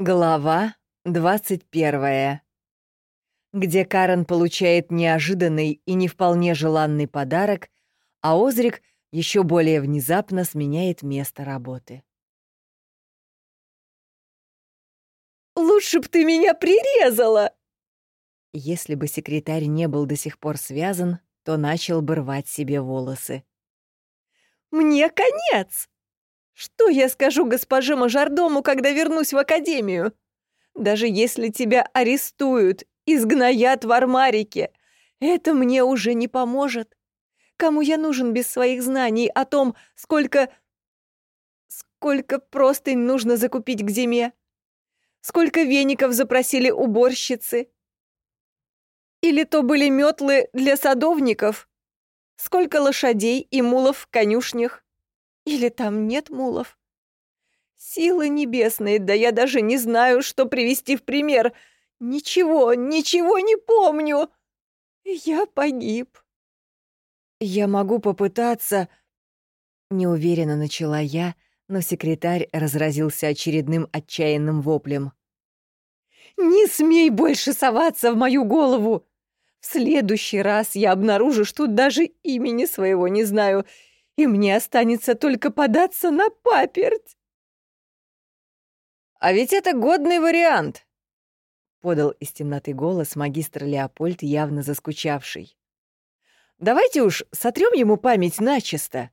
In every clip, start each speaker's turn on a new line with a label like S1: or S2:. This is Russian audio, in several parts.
S1: Глава 21. Где Карен получает неожиданный и не вполне желанный подарок, а Озрик еще более внезапно сменяет место работы.
S2: «Лучше б ты меня прирезала!»
S1: Если бы секретарь не был до сих пор связан, то начал бы рвать себе волосы.
S2: «Мне конец!» Что я скажу госпоже Мажордому, когда вернусь в академию? Даже если тебя арестуют, изгноят в армарике, это мне уже не поможет. Кому я нужен без своих знаний о том, сколько... Сколько простынь нужно закупить к зиме? Сколько веников запросили уборщицы? Или то были метлы для садовников? Сколько лошадей и мулов в конюшнях? Или там нет мулов? Силы небесные, да я даже не знаю, что привести в пример. Ничего, ничего не помню. Я погиб.
S1: Я могу попытаться... Неуверенно начала я, но секретарь разразился очередным отчаянным воплем.
S2: «Не смей больше соваться в мою голову! В следующий раз я обнаружу, что даже имени своего не знаю, и мне останется только податься на паперть.
S1: «А ведь это годный вариант», — подал из темноты голос магистр Леопольд, явно заскучавший. «Давайте уж сотрем ему память начисто.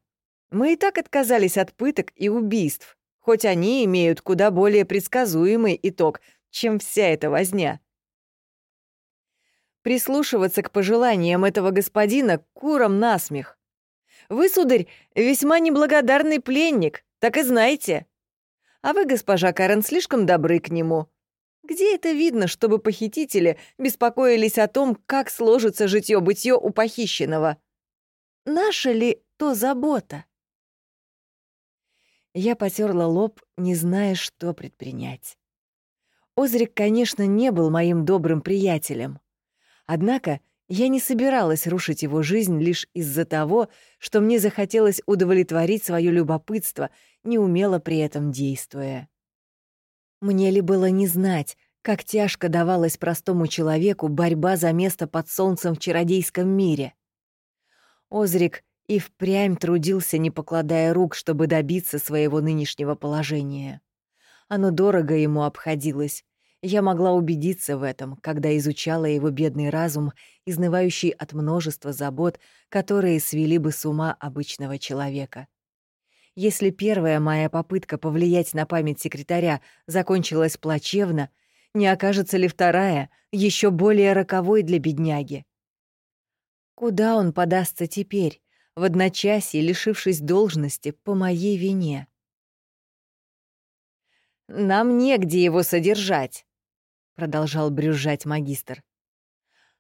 S1: Мы и так отказались от пыток и убийств, хоть они имеют куда более предсказуемый итог, чем вся эта возня». Прислушиваться к пожеланиям этого господина куром насмех. Вы, сударь, весьма неблагодарный пленник, так и знаете. А вы, госпожа Карен, слишком добры к нему. Где это видно, чтобы похитители беспокоились о том, как сложится житье-бытье у похищенного? Наша ли то забота? Я потерла лоб, не зная, что предпринять. Озрик, конечно, не был моим добрым приятелем. Однако я не собиралась рушить его жизнь лишь из-за того, что мне захотелось удовлетворить свое любопытство, неумело при этом действуя. Мне ли было не знать, как тяжко давалась простому человеку борьба за место под солнцем в чародейском мире. Озрик и впрямь трудился, не покладая рук, чтобы добиться своего нынешнего положения. Оно дорого ему обходилось, я могла убедиться в этом, когда изучала его бедный разум, изнывающий от множества забот, которые свели бы с ума обычного человека. Если первая моя попытка повлиять на память секретаря закончилась плачевно, не окажется ли вторая, еще более роковой для бедняги? Куда он подастся теперь, в одночасье лишившись должности по моей вине? «Нам негде его содержать», — продолжал брюзжать магистр.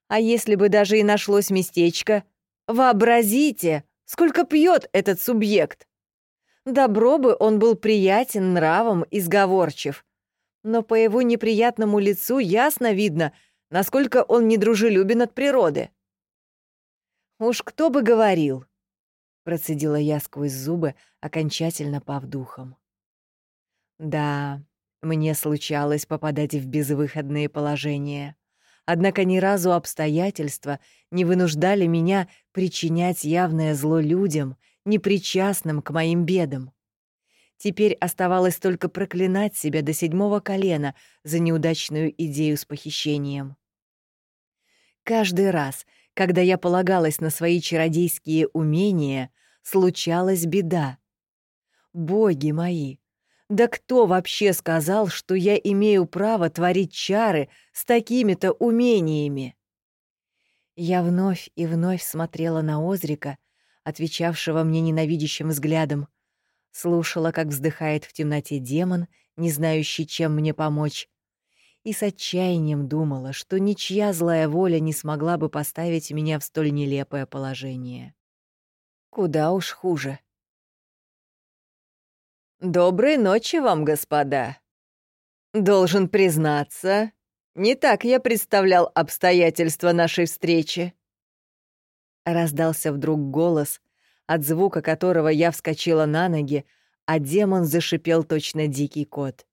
S1: «А если бы даже и нашлось местечко, вообразите, сколько пьет этот субъект! Добро бы он был приятен нравом и сговорчив, но по его неприятному лицу ясно видно, насколько он недружелюбен от природы». «Уж кто бы говорил!» — процедила я сквозь зубы, окончательно пав духом. «Да, мне случалось попадать в безвыходные положения. Однако ни разу обстоятельства не вынуждали меня причинять явное зло людям, непричастным к моим бедам. Теперь оставалось только проклинать себя до седьмого колена за неудачную идею с похищением. Каждый раз, когда я полагалась на свои чародейские умения, случалась беда. Боги мои, да кто вообще сказал, что я имею право творить чары с такими-то умениями? Я вновь и вновь смотрела на Озрика, отвечавшего мне ненавидящим взглядом, слушала, как вздыхает в темноте демон, не знающий, чем мне помочь, и с отчаянием думала, что ничья злая воля не смогла бы поставить меня в столь нелепое положение. Куда уж хуже. «Доброй ночи вам, господа. Должен признаться, не так я представлял обстоятельства нашей встречи». Раздался вдруг голос, от звука которого я вскочила на ноги, а демон зашипел точно дикий кот.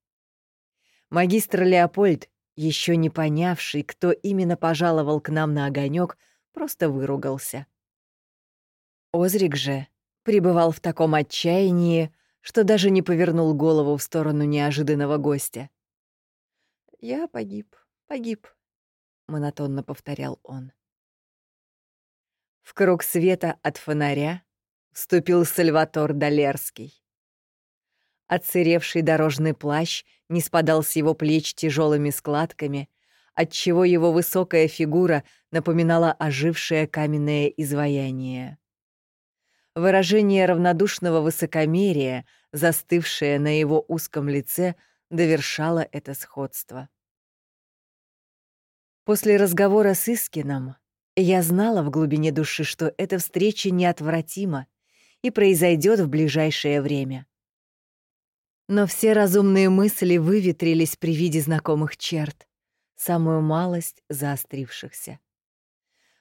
S1: Магистр Леопольд, еще не понявший, кто именно пожаловал к нам на огонек, просто выругался. Озрик же пребывал в таком отчаянии, что даже не повернул голову в сторону неожиданного гостя.
S2: «Я погиб, погиб», — монотонно повторял он.
S1: В круг света от фонаря вступил Сальватор Долерский. Отсыревший дорожный плащ не спадал с его плеч тяжелыми складками, отчего его высокая фигура напоминала ожившее каменное изваяние. Выражение равнодушного высокомерия, застывшее на его узком лице, довершало это сходство. После разговора с Искином я знала в глубине души, что эта встреча неотвратима и произойдет в ближайшее время. Но все разумные мысли выветрились при виде знакомых черт, самую малость заострившихся.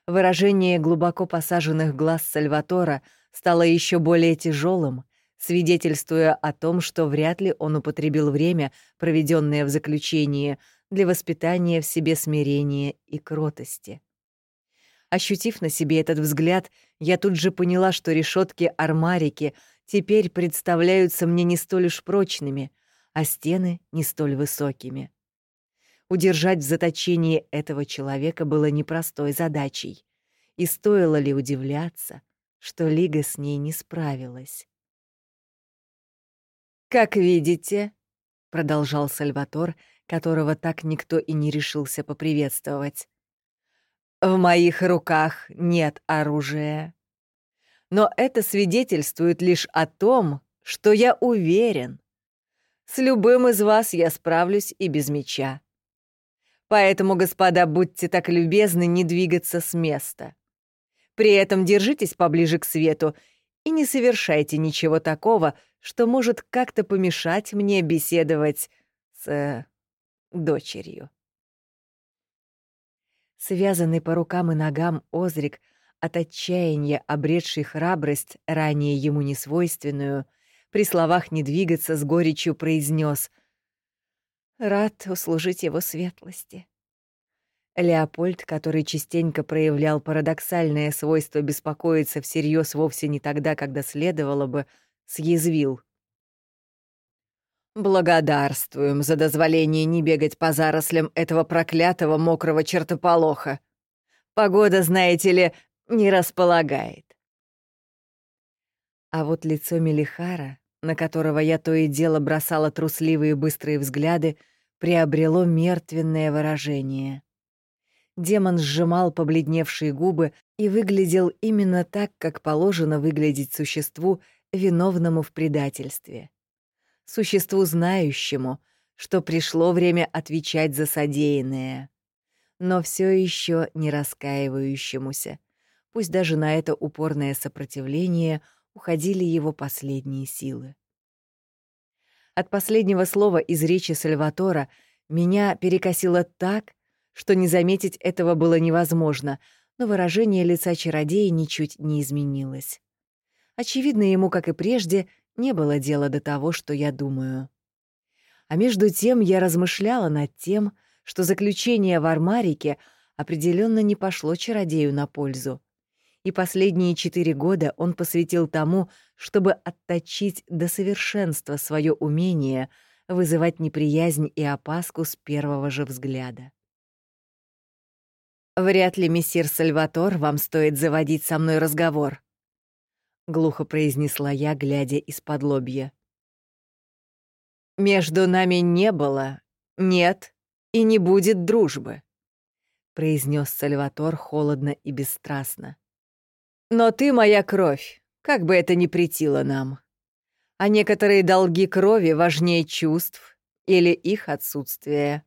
S1: Выражение глубоко посаженных глаз Сальватора стало еще более тяжелым, свидетельствуя о том, что вряд ли он употребил время, проведенное в заключении, для воспитания в себе смирения и кротости. Ощутив на себе этот взгляд, я тут же поняла, что решетки-армарики теперь представляются мне не столь уж прочными, а стены не столь высокими. Удержать в заточении этого человека было непростой задачей, и стоило ли удивляться, что Лига с ней не справилась. «Как видите», — продолжал Сальватор, которого так никто и не решился поприветствовать, в моих руках нет оружия. Но это свидетельствует лишь о том, что я уверен. С любым из вас я справлюсь и без меча. Поэтому, господа, будьте так любезны не двигаться с места. При этом держитесь поближе к свету и не совершайте ничего такого, что может как-то помешать мне беседовать с... Э, дочерью. Связанный по рукам и ногам Озрик, от отчаяния обретший храбрость, ранее ему несвойственную, при словах не двигаться с горечью произнес: «Рад услужить его светлости». Леопольд, который частенько проявлял парадоксальное свойство беспокоиться всерьез вовсе не тогда, когда следовало бы, съязвил. «Благодарствуем за дозволение не бегать по зарослям этого проклятого мокрого чертополоха. Погода, знаете ли, не располагает». А вот лицо Мелихара, на которого я то и дело бросала трусливые быстрые взгляды, приобрело мертвенное выражение. Демон сжимал побледневшие губы и выглядел именно так, как положено выглядеть существу, виновному в предательстве существу знающему, что пришло время отвечать за содеянное, но все еще не раскаивающемуся, пусть даже на это упорное сопротивление уходили его последние силы. От последнего слова из речи Сальватора меня перекосило так, что не заметить этого было невозможно, но выражение лица чародея ничуть не изменилось. Очевидно, ему, как и прежде, не было дела до того, что я думаю. А между тем я размышляла над тем, что заключение в Армарике определенно не пошло чародею на пользу. И последние четыре года он посвятил тому, чтобы отточить до совершенства свое умение вызывать неприязнь и опаску с первого же взгляда. «Вряд ли, мессир Сальватор, вам стоит заводить со мной разговор», — глухо произнесла я, глядя из-под лобья. «Между нами не было, нет и не будет дружбы», — произнес Сальватор холодно и бесстрастно. «Но ты моя кровь, как бы это ни претило нам. А некоторые долги крови важнее чувств или их отсутствия.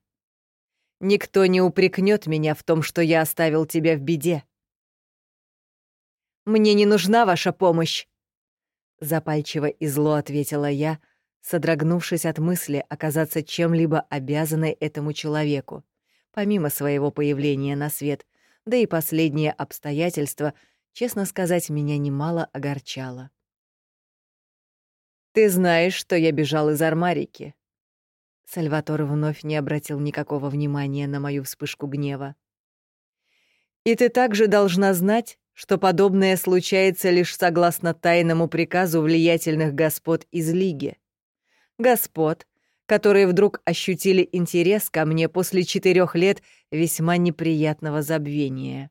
S1: Никто не упрекнет меня в том, что я оставил тебя в беде. Мне не нужна ваша помощь!» Запальчиво и зло ответила я, содрогнувшись от мысли оказаться чем-либо обязанной этому человеку, помимо своего появления на свет, да и последнее обстоятельство, честно сказать, меня немало огорчало. «Ты знаешь, что я бежал из Армарики?» Сальватор вновь не обратил никакого внимания на мою вспышку гнева.
S2: «И ты также должна знать, что подобное случается лишь согласно тайному приказу влиятельных господ из Лиги. Господ, которые вдруг ощутили интерес ко мне после четырех лет весьма неприятного забвения.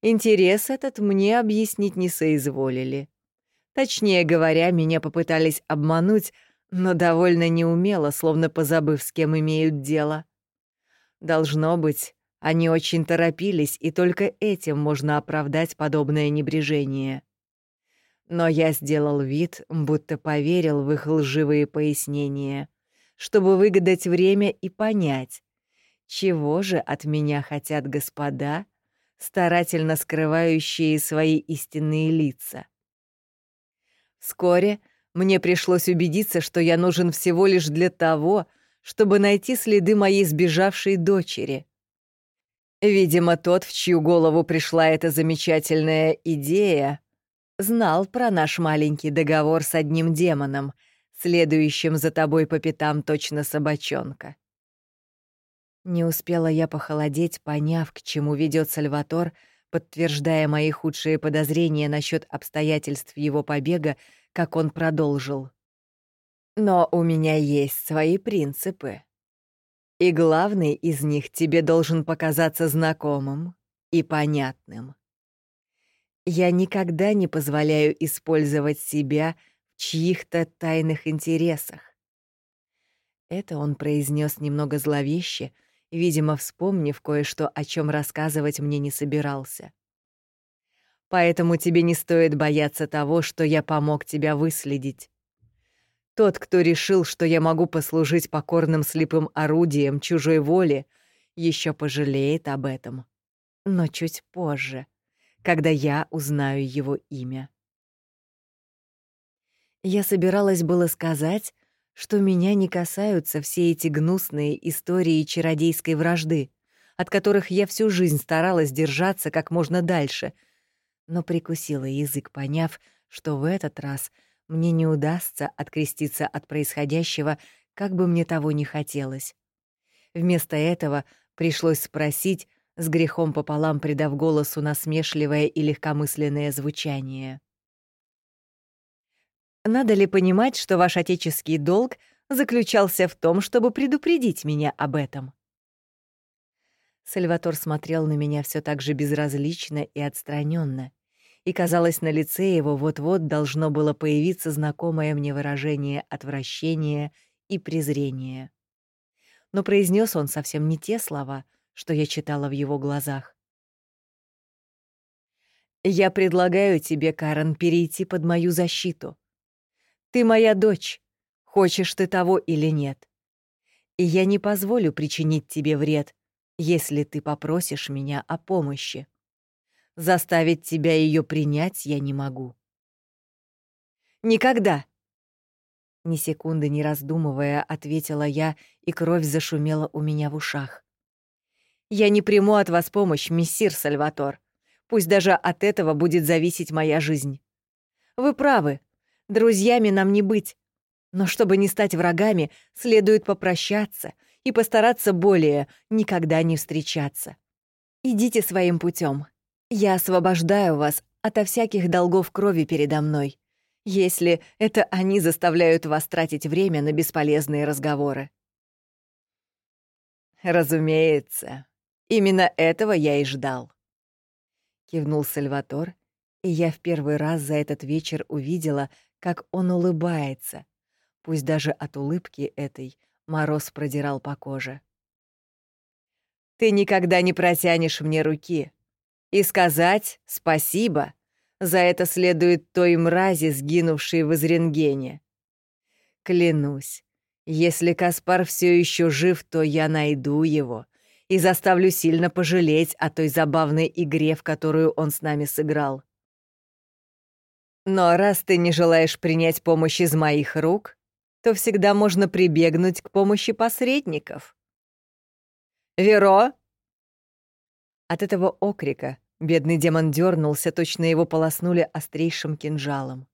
S2: Интерес этот мне объяснить не соизволили. Точнее говоря, меня попытались обмануть, но довольно неумело, словно позабыв, с кем имеют дело. Должно быть, они очень торопились, и только этим можно оправдать подобное небрежение. Но я сделал вид, будто поверил в их лживые пояснения, чтобы выгадать время и понять, чего же от меня хотят господа, старательно скрывающие свои истинные лица. Вскоре мне пришлось убедиться, что я нужен всего лишь для того, чтобы найти следы моей сбежавшей дочери. Видимо, тот, в чью голову пришла эта замечательная идея, знал про наш маленький договор с одним демоном, следующим за тобой по пятам точно собачонка.
S1: Не успела я похолодеть, поняв, к чему ведет Сальватор, подтверждая мои худшие подозрения насчет обстоятельств его побега, как он продолжил. «Но у меня есть свои принципы. И главный из них тебе должен показаться знакомым и понятным. Я никогда не позволяю использовать себя в чьих-то тайных интересах. Это он произнес немного зловеще, видимо, вспомнив кое-что, о чем рассказывать мне не собирался. Поэтому тебе не стоит бояться того, что я помог тебя выследить. Тот, кто решил, что я могу послужить покорным слепым орудием чужой воли, еще пожалеет об этом. Но чуть позже, когда я узнаю его имя. Я собиралась было сказать, что меня не касаются все эти гнусные истории чародейской вражды, от которых я всю жизнь старалась держаться как можно дальше, но прикусила язык, поняв, что в этот раз мне не удастся откреститься от происходящего, как бы мне того не хотелось. Вместо этого пришлось спросить, с грехом пополам придав голосу насмешливое и легкомысленное звучание. Надо ли понимать, что ваш отеческий долг заключался в том, чтобы предупредить меня об этом? Сальватор смотрел на меня все так же безразлично и отстраненно, и, казалось, на лице его вот-вот должно было появиться знакомое мне выражение отвращения и презрения. Но произнес он совсем не те слова, что я читала в его глазах. «Я предлагаю тебе, Карен, перейти под мою защиту», ты моя дочь, хочешь ты того или нет. И я не позволю причинить тебе вред, если ты попросишь меня о помощи. Заставить тебя ее принять я не могу. Никогда. Ни секунды не раздумывая, ответила я, и кровь зашумела у меня в ушах. Я не приму от вас помощь, мессир Сальватор. Пусть даже от этого будет зависеть моя жизнь. Вы правы, Друзьями нам не быть. Но чтобы не стать врагами, следует попрощаться и постараться более никогда не встречаться. Идите своим путем. Я освобождаю вас ото всяких долгов крови передо мной, если это они заставляют вас тратить время на бесполезные разговоры. Разумеется, именно этого я и ждал. Кивнул Сальватор, и я в первый раз за этот вечер увидела, как он улыбается. Пусть даже от улыбки этой мороз продирал по коже. «Ты никогда не протянешь мне руки. И сказать спасибо за это следует той мрази, сгинувшей в Изренгене. Клянусь, если Каспар все еще жив, то я найду его и заставлю сильно пожалеть о той забавной игре, в которую он с нами сыграл. Но раз ты не желаешь принять помощь из моих рук, то всегда можно прибегнуть к помощи посредников. «Веро!» От этого окрика бедный демон дернулся, точно его полоснули острейшим кинжалом.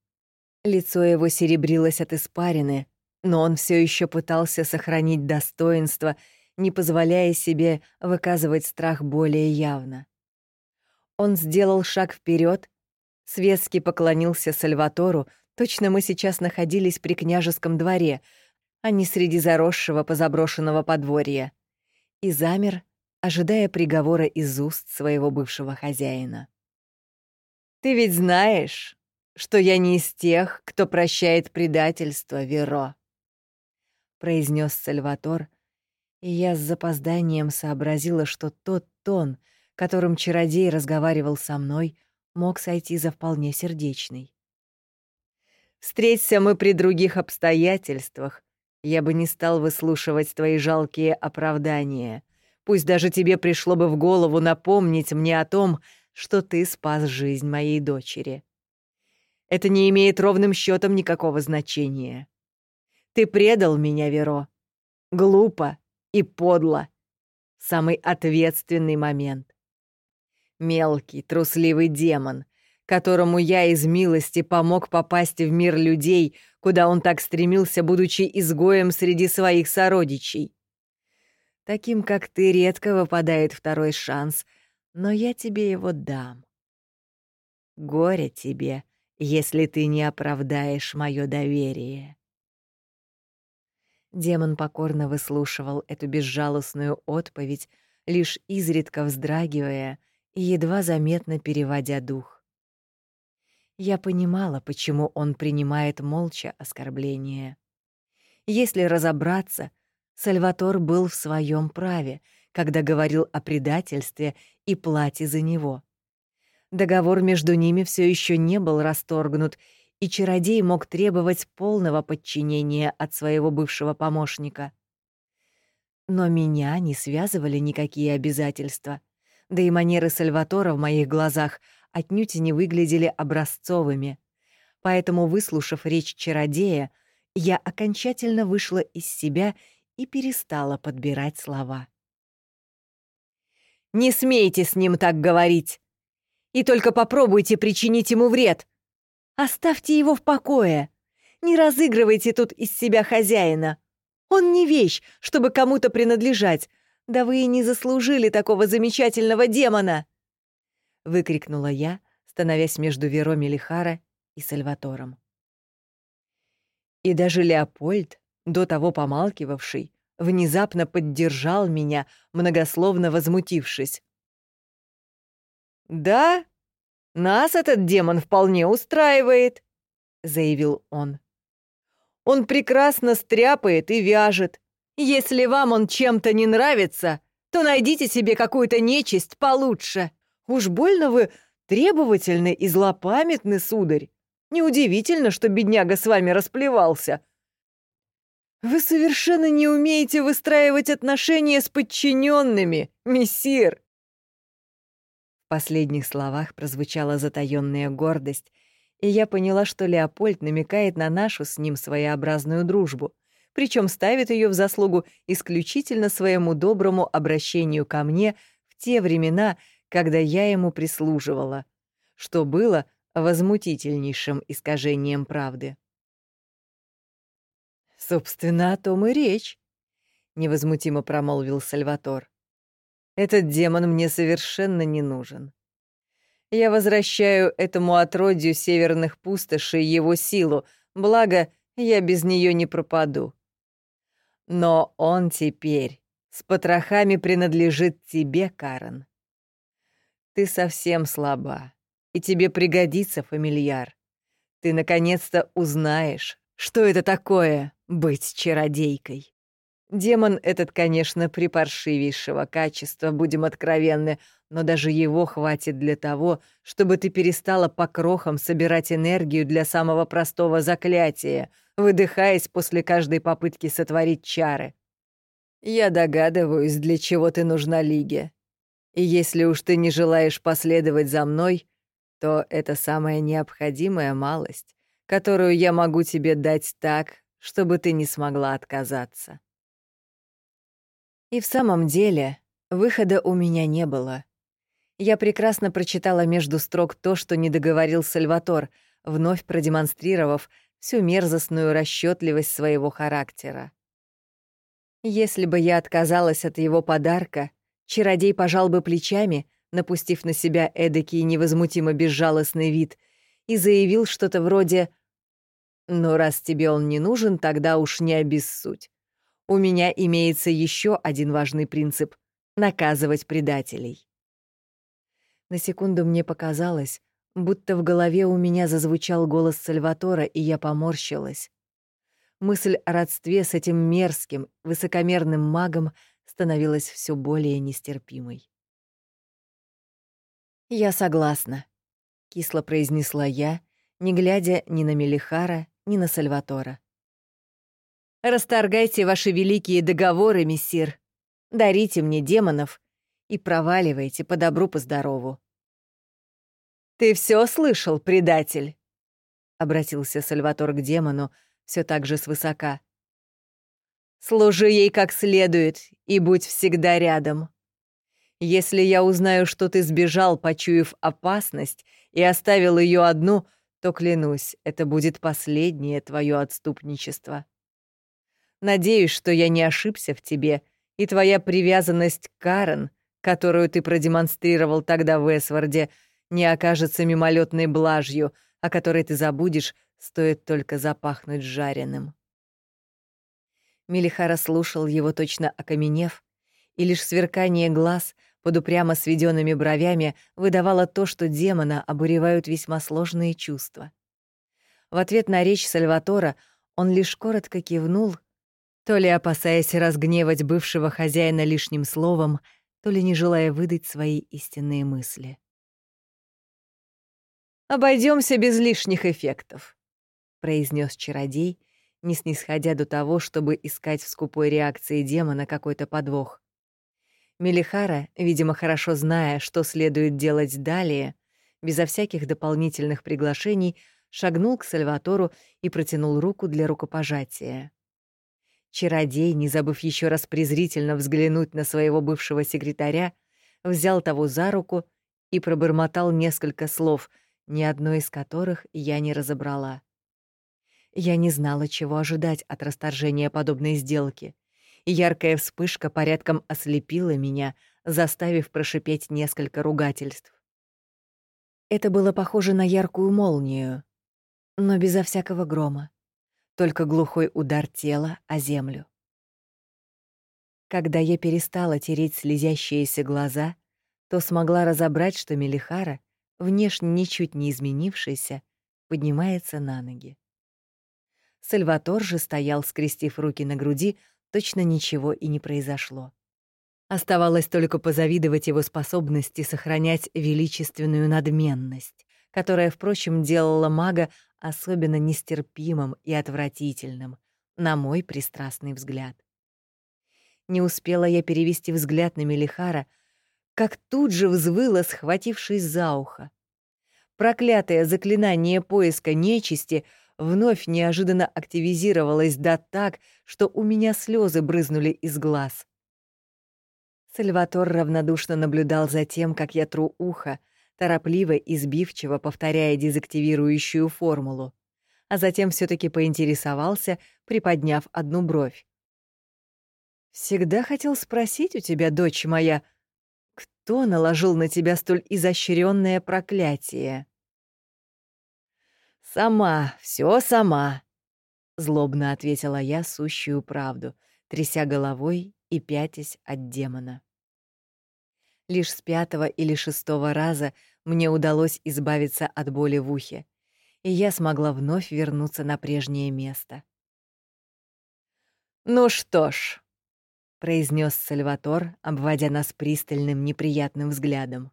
S1: Лицо его серебрилось от испарины, Но он все еще пытался сохранить достоинство, не позволяя себе выказывать страх более явно. Он сделал шаг вперед, светски поклонился Сальватору, точно мы сейчас находились при княжеском дворе, а не среди заросшего позаброшенного подворья, и замер, ожидая приговора из уст своего бывшего хозяина. «Ты ведь знаешь, что я не из тех, кто прощает предательство, Веро», — произнес Сальватор, и я с запозданием сообразила, что тот тон, которым чародей разговаривал со мной, мог сойти за вполне сердечный. «Встреться мы при других обстоятельствах, я бы не стал выслушивать твои жалкие оправдания. Пусть даже тебе пришло бы в голову напомнить мне о том, что ты спас жизнь моей дочери. Это не имеет ровным счетом никакого значения. Ты предал меня, Веро. Глупо и подло. Самый ответственный момент. Мелкий, трусливый демон, которому я из милости помог попасть в мир людей, куда он так стремился, будучи изгоем среди своих сородичей. Таким, как ты, редко выпадает второй шанс, но я тебе его дам. Горе тебе, если ты не оправдаешь мое доверие. Демон покорно выслушивал эту безжалостную отповедь, лишь изредка вздрагивая и едва заметно переводя дух. Я понимала, почему он принимает молча оскорбление. Если разобраться, Сальватор был в своем праве, когда говорил о предательстве и плате за него. Договор между ними все еще не был расторгнут, и чародей мог требовать полного подчинения от своего бывшего помощника. Но меня не связывали никакие обязательства, да и манеры Сальватора в моих глазах отнюдь не выглядели образцовыми. Поэтому, выслушав речь чародея, я окончательно вышла из себя и перестала подбирать слова. «Не смейте с ним так говорить! И только попробуйте причинить ему вред!» Оставьте его в покое. Не разыгрывайте тут из себя хозяина. Он не вещь, чтобы кому-то принадлежать. Да вы и не заслужили такого замечательного демона!» Выкрикнула я, становясь между Веро Мелихара и Сальватором. И даже Леопольд, до того помалкивавший, внезапно поддержал меня, многословно возмутившись. «Да, нас этот демон вполне устраивает», — заявил он. «Он прекрасно стряпает и вяжет. Если вам он чем-то не нравится, то найдите себе какую-то нечисть получше. Уж больно вы требовательны и злопамятны, сударь. Неудивительно, что бедняга с вами расплевался. Вы совершенно не умеете выстраивать отношения с подчиненными, мессир последних словах прозвучала затаённая гордость, и я поняла, что Леопольд намекает на нашу с ним своеобразную дружбу, причем ставит ее в заслугу исключительно своему доброму обращению ко мне в те времена, когда я ему прислуживала, что было возмутительнейшим искажением правды. «Собственно, о том и речь», — невозмутимо промолвил Сальватор. Этот демон мне совершенно не нужен. Я возвращаю этому отродью северных пустошей его силу, благо я без нее не пропаду. Но он теперь с потрохами принадлежит тебе, Карен. Ты совсем слаба, и тебе пригодится фамильяр. Ты наконец-то узнаешь, что это такое — быть чародейкой. Демон этот, конечно, припаршивейшего качества, будем откровенны, но даже его хватит для того, чтобы ты перестала по крохам собирать энергию для самого простого заклятия, выдыхаясь после каждой попытки сотворить чары. Я догадываюсь, для чего ты нужна Лиге. И если уж ты не желаешь последовать за мной, то это самая необходимая малость, которую я могу тебе дать так, чтобы ты не смогла отказаться. И в самом деле, выхода у меня не было. Я прекрасно прочитала между строк то, что не договорил Сальватор, вновь продемонстрировав всю мерзостную расчетливость своего характера. Если бы я отказалась от его подарка, чародей пожал бы плечами, напустив на себя эдакий невозмутимо безжалостный вид, и заявил что-то вроде «Но раз тебе он не нужен, тогда уж не обессудь. У меня имеется еще один важный принцип — наказывать предателей». На секунду мне показалось, будто в голове у меня зазвучал голос Сальватора, и я поморщилась. Мысль о родстве с этим мерзким, высокомерным магом становилась все более нестерпимой. «Я согласна», — кисло произнесла я, не глядя ни на Мелихара, ни на Сальватора. «Расторгайте ваши великие договоры, мессир. Дарите мне демонов и проваливайте по добру, по здорову». «Ты все слышал, предатель?» — обратился Сальватор к демону, все так же свысока. «Служи ей как следует и будь всегда рядом. Если я узнаю, что ты сбежал, почуяв опасность, и оставил ее одну, то, клянусь, это будет последнее твое отступничество. Надеюсь, что я не ошибся в тебе, и твоя привязанность к Карен, которую ты продемонстрировал тогда в Эсварде, не окажется мимолетной блажью, о которой ты забудешь, Стоит только запахнуть жареным. Мелихара слушал его, точно окаменев, и лишь сверкание глаз под упрямо сведенными бровями выдавало то, что демона обуревают весьма сложные чувства. В ответ на речь Сальватора он лишь коротко кивнул, то ли опасаясь разгневать бывшего хозяина лишним словом, то ли не желая выдать свои истинные мысли. Обойдемся без лишних эффектов произнес чародей, не снисходя до того, чтобы искать в скупой реакции демона какой-то подвох. Мелихара, видимо, хорошо зная, что следует делать далее, безо всяких дополнительных приглашений, шагнул к Сальватору и протянул руку для рукопожатия. Чародей, не забыв еще раз презрительно взглянуть на своего бывшего секретаря, взял того за руку и пробормотал несколько слов, ни одно из которых я не разобрала. Я не знала, чего ожидать от расторжения подобной сделки. Яркая вспышка порядком ослепила меня, заставив прошипеть несколько ругательств. Это было похоже на яркую молнию, но безо всякого грома, только глухой удар тела о землю. Когда я перестала тереть слезящиеся глаза, то смогла разобрать, что Мелихара, внешне ничуть не изменившийся, поднимается на ноги. Сальватор же стоял, скрестив руки на груди, точно ничего и не произошло. Оставалось только позавидовать его способности сохранять величественную надменность, которая, впрочем, делала мага особенно нестерпимым и отвратительным, на мой пристрастный взгляд. Не успела я перевести взгляд на Мелихара, как тут же взвыла, схватившись за ухо. Проклятое заклинание поиска нечисти — вновь неожиданно активизировалась да так, что у меня слезы брызнули из глаз. Сальватор равнодушно наблюдал за тем, как я тру ухо, торопливо и сбивчиво повторяя дезактивирующую формулу, а затем все таки поинтересовался, приподняв одну бровь. «Всегда хотел спросить у тебя, дочь моя, кто наложил на тебя столь изощренное проклятие?» «Сама, все сама», — злобно ответила я сущую правду, тряся головой и пятясь от демона. Лишь с пятого или шестого раза мне удалось избавиться от боли в ухе, и я смогла вновь вернуться на прежнее место. «Ну что ж», — произнес Сальватор, обводя нас пристальным неприятным взглядом.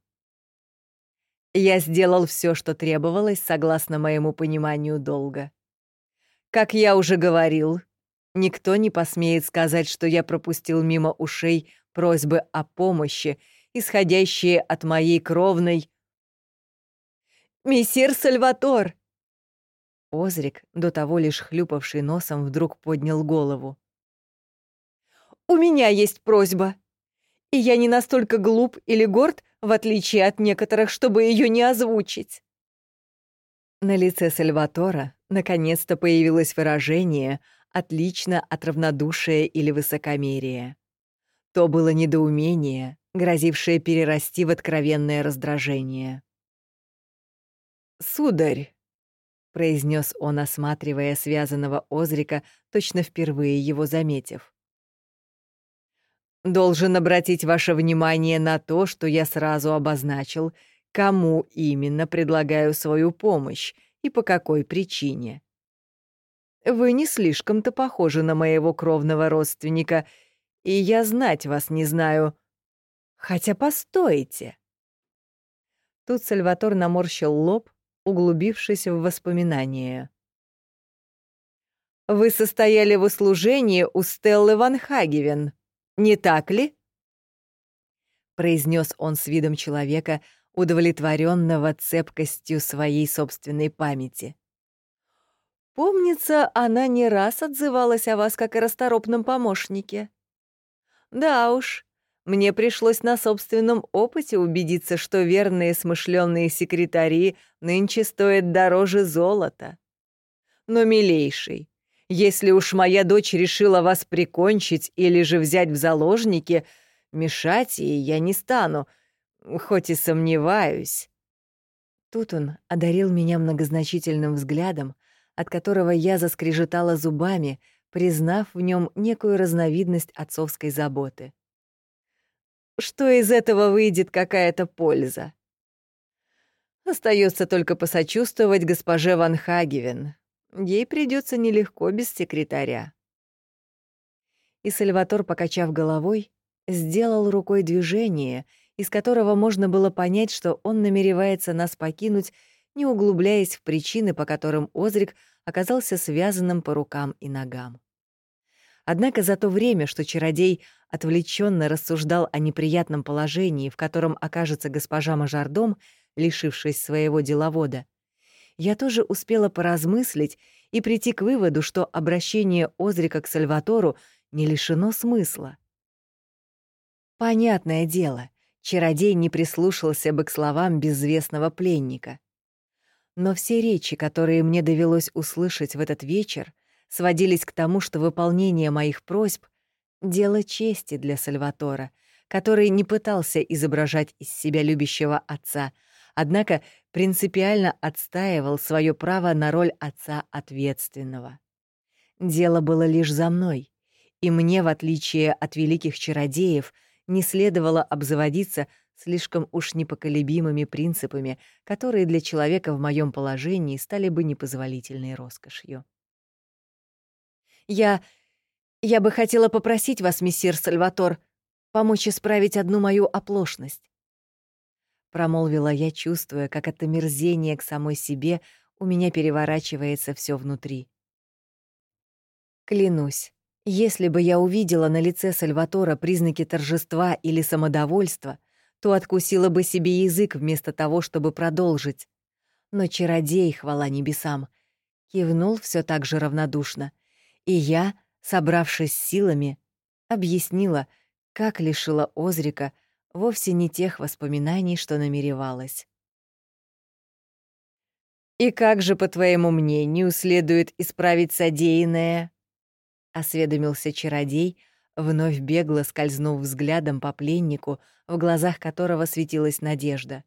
S1: Я сделал все, что требовалось, согласно моему пониманию долга. Как я уже говорил, никто не посмеет сказать, что я пропустил мимо ушей просьбы о помощи, исходящие от моей кровной... «Мессир Сальватор!» Озрик, до того лишь хлюпавший носом, вдруг поднял голову. «У меня есть просьба!» и я не настолько глуп или горд, в отличие от некоторых, чтобы ее не озвучить. На лице Сальватора Наконец-то появилось выражение, отлично от равнодушия или высокомерия. То было недоумение, грозившее перерасти в откровенное раздражение. «Сударь», — произнес он, осматривая связанного Озрика, точно впервые его заметив. «Должен обратить ваше внимание на то, что я сразу обозначил, кому именно предлагаю свою помощь и по какой причине. Вы не слишком-то похожи на моего кровного родственника, и я знать вас не знаю. Хотя постойте». Тут Сальватор наморщил лоб, углубившись в воспоминания. «Вы состояли в услужении у Стеллы Ван Хагевен, не так ли?» произнес он с видом человека, удовлетворенного цепкостью своей собственной памяти. «Помнится, она не раз отзывалась о вас как о расторопном помощнике. Да уж, мне пришлось на собственном опыте убедиться, что верные смышленные секретари нынче стоят дороже золота. Но, милейший, если уж моя дочь решила вас прикончить или же взять в заложники, мешать ей я не стану, хоть и сомневаюсь». Тут он одарил меня многозначительным взглядом, от которого я заскрежетала зубами, признав в нем некую разновидность отцовской заботы что из этого выйдет какая-то польза. Остается только посочувствовать госпоже Ван Хагевен. Ей придется нелегко без секретаря. И Сальватор, покачав головой, сделал рукой движение, из которого можно было понять, что он намеревается нас покинуть, не углубляясь в причины, по которым Озрик оказался связанным по рукам и ногам. Однако за то время, что чародей отвлеченно рассуждал о неприятном положении, в котором окажется госпожа Мажордом, лишившись своего деловода, я тоже успела поразмыслить и прийти к выводу, что обращение Озрика к Сальватору не лишено смысла. Понятное дело, чародей не прислушался бы к словам безвестного пленника. Но все речи, которые мне довелось услышать в этот вечер, сводились к тому, что выполнение моих просьб — дело чести для Сальватора, который не пытался изображать из себя любящего отца, однако принципиально отстаивал свое право на роль отца ответственного. Дело было лишь за мной, и мне, в отличие от великих чародеев, не следовало обзаводиться слишком уж непоколебимыми принципами, которые для человека в моем положении стали бы непозволительной роскошью. Я... я бы хотела попросить вас, мессир Сальватор, помочь исправить одну мою оплошность. Промолвила я, чувствуя, как это мерзение к самой себе у меня переворачивается все внутри. Клянусь, если бы я увидела на лице Сальватора признаки торжества или самодовольства, то откусила бы себе язык вместо того, чтобы продолжить. Но чародей, хвала небесам, кивнул все так же равнодушно, и я, собравшись силами, объяснила, как лишила Озрика вовсе не тех воспоминаний, что намеревалась. «И как же, по твоему мнению, следует исправить содеянное?» — осведомился чародей, вновь бегло скользнув взглядом по пленнику, в глазах которого светилась надежда.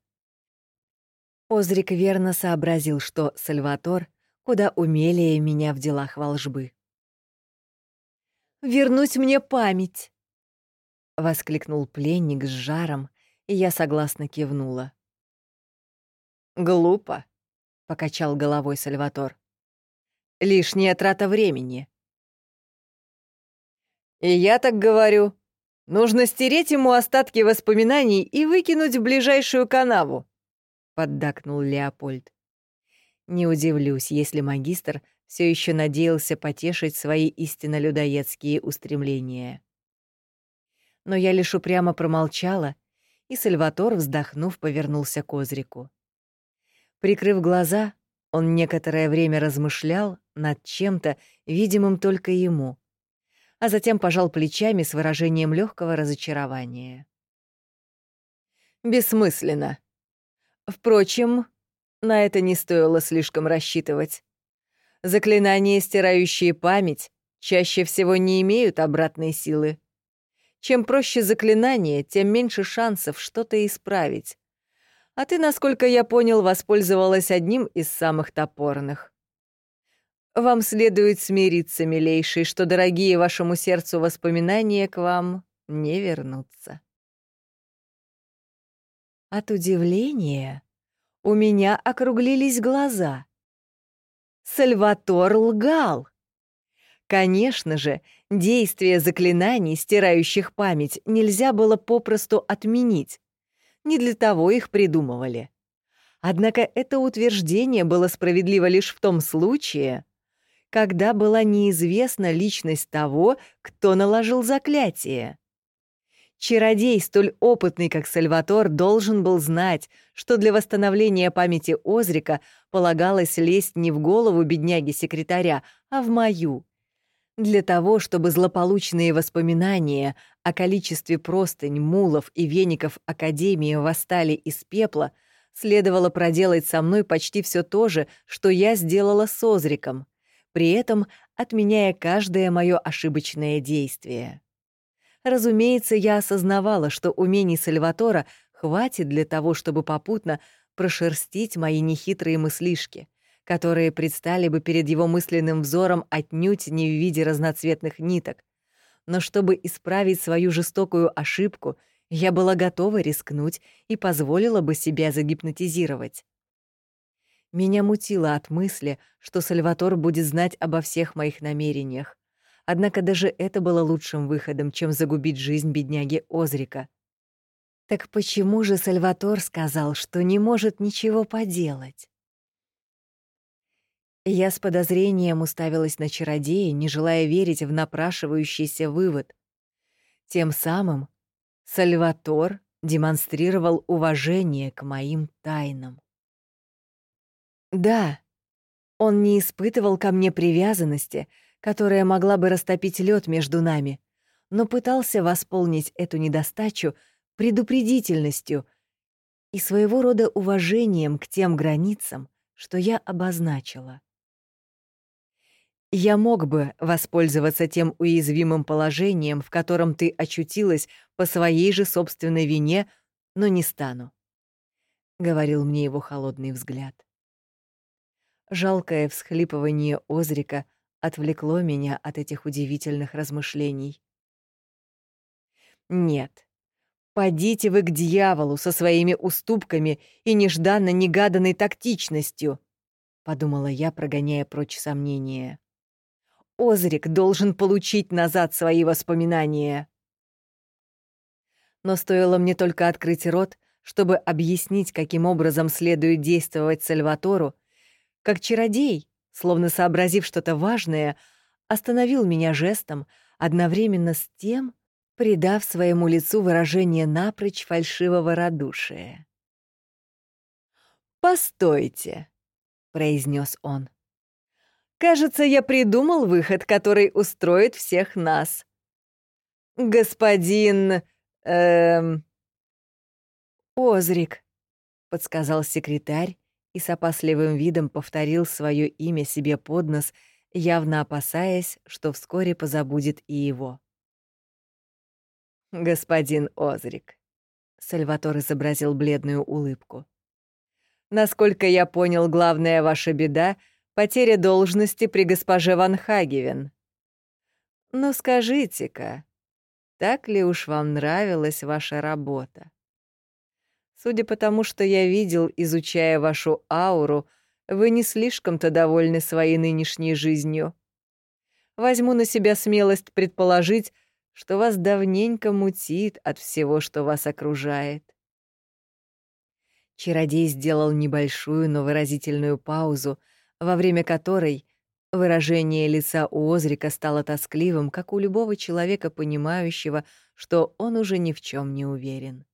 S1: Озрик верно сообразил, что Сальватор куда умелее меня в делах волжбы вернуть мне память!» — воскликнул пленник с жаром, и я согласно кивнула. «Глупо», — покачал головой Сальватор. «Лишняя трата времени». «И я так говорю. Нужно стереть ему остатки воспоминаний и выкинуть в ближайшую канаву», — поддакнул Леопольд. Не удивлюсь, если магистр все еще надеялся потешить свои истинно людоедские устремления. Но я лишь упрямо промолчала, и Сальватор, вздохнув, повернулся к Озрику. Прикрыв глаза, он некоторое время размышлял над чем-то, видимым только ему, а затем пожал плечами с выражением легкого разочарования. «Бессмысленно. Впрочем, на это не стоило слишком рассчитывать. Заклинания, стирающие память, чаще всего не имеют обратной силы. Чем проще заклинание, тем меньше шансов что-то исправить. А ты, насколько я понял, воспользовалась одним из самых топорных. Вам следует смириться, милейший, что дорогие вашему сердцу воспоминания к вам не вернутся. От удивления у меня округлились глаза. Сальватор лгал. Конечно же, действие заклинаний, стирающих память, нельзя было попросту отменить. Не для того их придумывали. Однако это утверждение было справедливо лишь в том случае, когда была неизвестна личность того, кто наложил заклятие. Чародей, столь опытный, как Сальватор, должен был знать, что для восстановления памяти Озрика полагалось лезть не в голову бедняги-секретаря, а в мою. Для того, чтобы злополучные воспоминания о количестве простынь, мулов и веников Академии восстали из пепла, следовало проделать со мной почти все то же, что я сделала с Озриком, при этом отменяя каждое мое ошибочное действие. Разумеется, я осознавала, что умений Сальватора хватит для того, чтобы попутно прошерстить мои нехитрые мыслишки, которые предстали бы перед его мысленным взором отнюдь не в виде разноцветных ниток. Но чтобы исправить свою жестокую ошибку, я была готова рискнуть и позволила бы себя загипнотизировать. Меня мутило от мысли, что Сальватор будет знать обо всех моих намерениях, Однако даже это было лучшим выходом, чем загубить жизнь бедняги Озрика. Так почему же Сальватор сказал, что не может ничего поделать? Я с подозрением уставилась на чародея, не желая верить в напрашивающийся вывод. Тем самым Сальватор демонстрировал уважение к моим тайнам. Да, он не испытывал ко мне привязанности, которая могла бы растопить лед между нами, но пытался восполнить эту недостачу предупредительностью и своего рода уважением к тем границам, что я обозначила. Я мог бы воспользоваться тем уязвимым положением, в котором ты очутилась по своей же собственной вине, но не стану, — говорил мне его холодный взгляд. Жалкое всхлипывание Озрика отвлекло меня от этих удивительных размышлений. Нет. Подите вы к дьяволу со своими уступками и нежданно-негаданной тактичностью, подумала я, прогоняя прочь сомнения. Озрик должен получить назад свои воспоминания. Но стоило мне только открыть рот, чтобы объяснить, каким образом следует действовать Сальватору, как чародей, словно сообразив что-то важное, остановил меня жестом, одновременно с тем придав своему лицу выражение напрочь фальшивого радушия. «Постойте», — произнес он. «Кажется, я придумал выход, который устроит всех нас. Господин... эм...» «Озрик», — подсказал секретарь, и с опасливым видом повторил свое имя себе под нос, явно опасаясь, что вскоре позабудет и его. «Господин Озрик», — Сальватор изобразил бледную улыбку. «Насколько я понял, главная ваша беда — потеря должности при госпоже Ван Хагевен. Но скажите-ка, так ли уж вам нравилась ваша работа?» Судя по тому, что я видел, изучая вашу ауру, вы не слишком-то довольны своей нынешней жизнью. Возьму на себя смелость предположить, что вас давненько мутит от всего, что вас окружает. Чародей сделал небольшую, но выразительную паузу, во время которой выражение лица у Озрика стало тоскливым, как у любого человека, понимающего, что он уже ни в чем не уверен.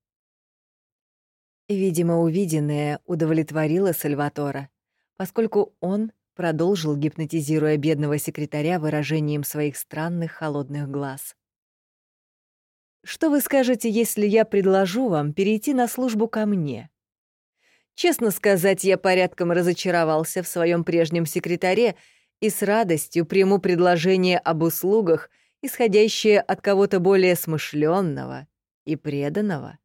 S1: Видимо, увиденное удовлетворило Сальватора, поскольку он продолжил, гипнотизируя бедного секретаря выражением своих странных холодных глаз. «Что вы скажете, если я предложу вам перейти на службу ко мне?» Честно сказать, я порядком разочаровался в своем прежнем секретаре и с радостью приму предложение об услугах, исходящее от кого-то более смышленного и преданного.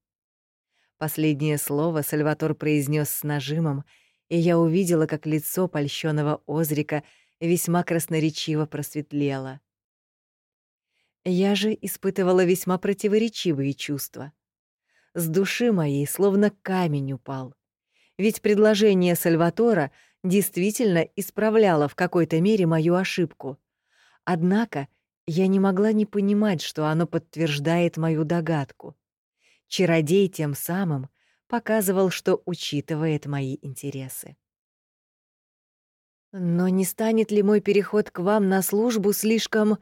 S1: Последнее слово Сальватор произнес с нажимом, и я увидела, как лицо польщенного Озрика весьма красноречиво просветлело. Я же испытывала весьма противоречивые чувства. С души моей словно камень упал. Ведь предложение Сальватора действительно исправляло в какой-то мере мою ошибку. Однако я не могла не понимать, что оно подтверждает мою догадку. Чародей тем самым показывал, что учитывает мои интересы. «Но не станет ли мой переход к вам на службу слишком...»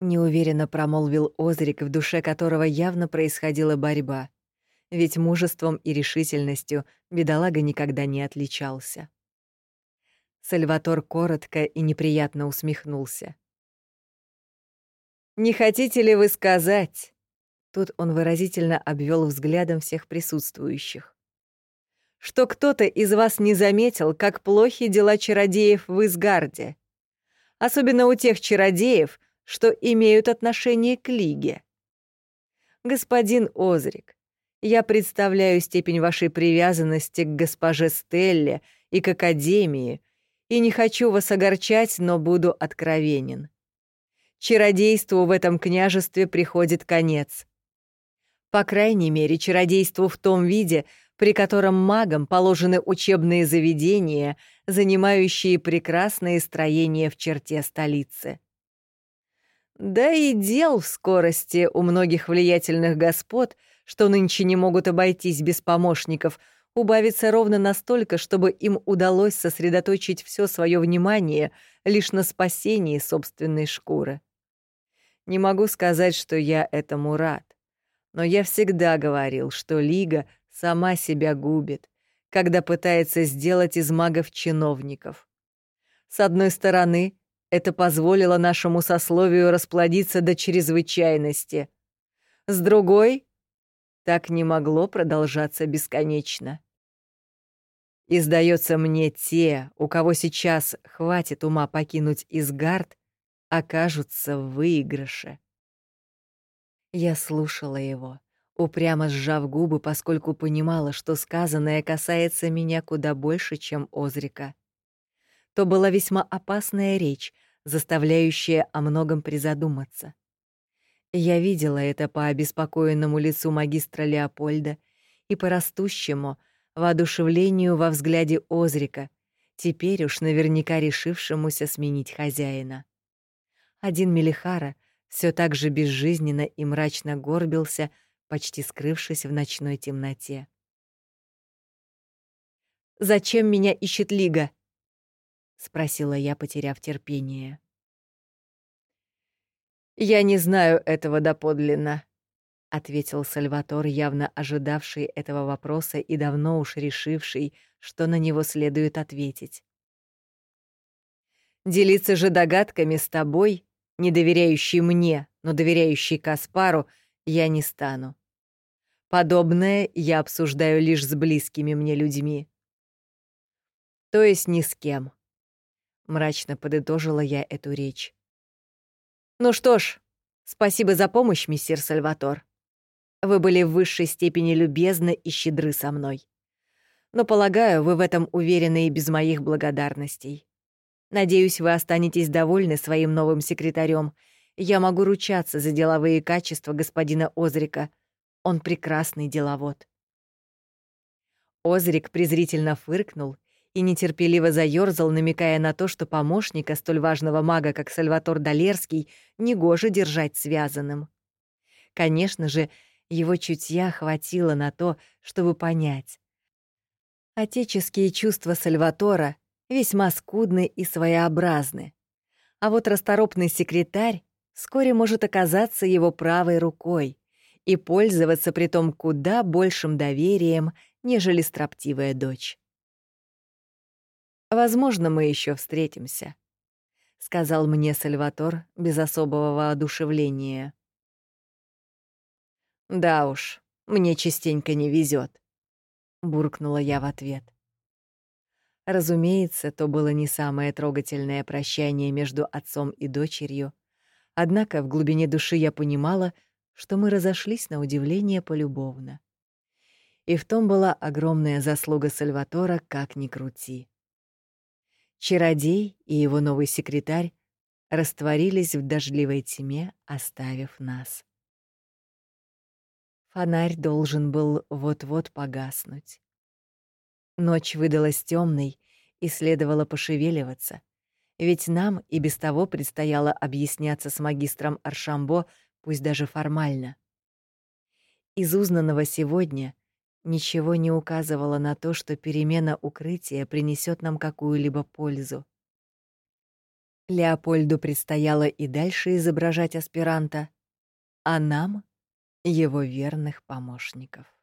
S1: Неуверенно промолвил Озрик, в душе которого явно происходила борьба. Ведь мужеством и решительностью бедолага никогда не отличался. Сальватор коротко и неприятно усмехнулся. «Не хотите ли вы сказать?» Тут он выразительно обвел взглядом всех присутствующих. «Что кто-то из вас не заметил, как плохи дела чародеев в Изгарде. Особенно у тех чародеев, что имеют отношение к Лиге. Господин Озрик, я представляю степень вашей привязанности к госпоже Стелле и к Академии, и не хочу вас огорчать, но буду откровенен. Чародейству в этом княжестве приходит конец. По крайней мере, чародейству в том виде, при котором магам положены учебные заведения, занимающие прекрасные строения в черте столицы. Да и дел в скорости у многих влиятельных господ, что нынче не могут обойтись без помощников, убавится ровно настолько, чтобы им удалось сосредоточить все свое внимание лишь на спасении собственной шкуры. Не могу сказать, что я этому рад, но я всегда говорил, что Лига сама себя губит, когда пытается сделать из магов чиновников. С одной стороны, это позволило нашему сословию расплодиться до чрезвычайности. С другой, так не могло продолжаться бесконечно. И, сдается мне, те, у кого сейчас хватит ума покинуть Изгард, окажутся в выигрыше. Я слушала его, упрямо сжав губы, поскольку понимала, что сказанное касается меня куда больше, чем Озрика то была весьма опасная речь, заставляющая о многом призадуматься. Я видела это по обеспокоенному лицу магистра Леопольда и по растущему воодушевлению во взгляде Озрика, теперь уж наверняка решившемуся сменить хозяина. Один Мелихара все так же безжизненно и мрачно горбился, почти скрывшись в ночной темноте. «Зачем меня ищет Лига?» — спросила я, потеряв терпение. «Я не знаю этого доподлинно», — ответил Сальватор, явно ожидавший этого вопроса и давно уж решивший, что на него следует ответить. «Делиться же догадками с тобой, не доверяющий мне, но доверяющий Каспару, я не стану. Подобное я обсуждаю лишь с близкими мне людьми. То есть ни с кем мрачно подытожила я эту речь. Ну что ж, спасибо за помощь, мистер Сальватор. Вы были в высшей степени любезны и щедры со мной. Но, полагаю, вы в этом уверены и без моих благодарностей. Надеюсь, вы останетесь довольны своим новым секретарем. Я могу ручаться за деловые качества господина Озрика. Он прекрасный деловод. Озрик презрительно фыркнул и нетерпеливо заёрзал, намекая на то, что помощника столь важного мага, как Сальватор Долерский, негоже держать связанным. Конечно же, его чутья хватило на то, чтобы понять. Отеческие чувства Сальватора весьма скудны и своеобразны. А вот расторопный секретарь вскоре может оказаться его правой рукой и пользоваться при том куда большим доверием, нежели строптивая дочь. Возможно, мы еще встретимся», — сказал мне Сальватор без особого воодушевления. «Да уж, мне частенько не везет, буркнула я в ответ. Разумеется, то было не самое трогательное прощание между отцом и дочерью, однако в глубине души я понимала, что мы разошлись на удивление полюбовно. И в том была огромная заслуга Сальватора, как ни крути. Чародей и его новый секретарь растворились в дождливой тьме, оставив нас. Фонарь должен был вот-вот погаснуть. Ночь выдалась темной, и следовало пошевеливаться, ведь нам и без того предстояло объясняться с магистром Аршамбо, пусть даже формально. Из узнанного сегодня ничего не указывало на то, что перемена укрытия принесет нам какую-либо пользу. Леопольду предстояло и дальше изображать аспиранта, а нам — его верных помощников.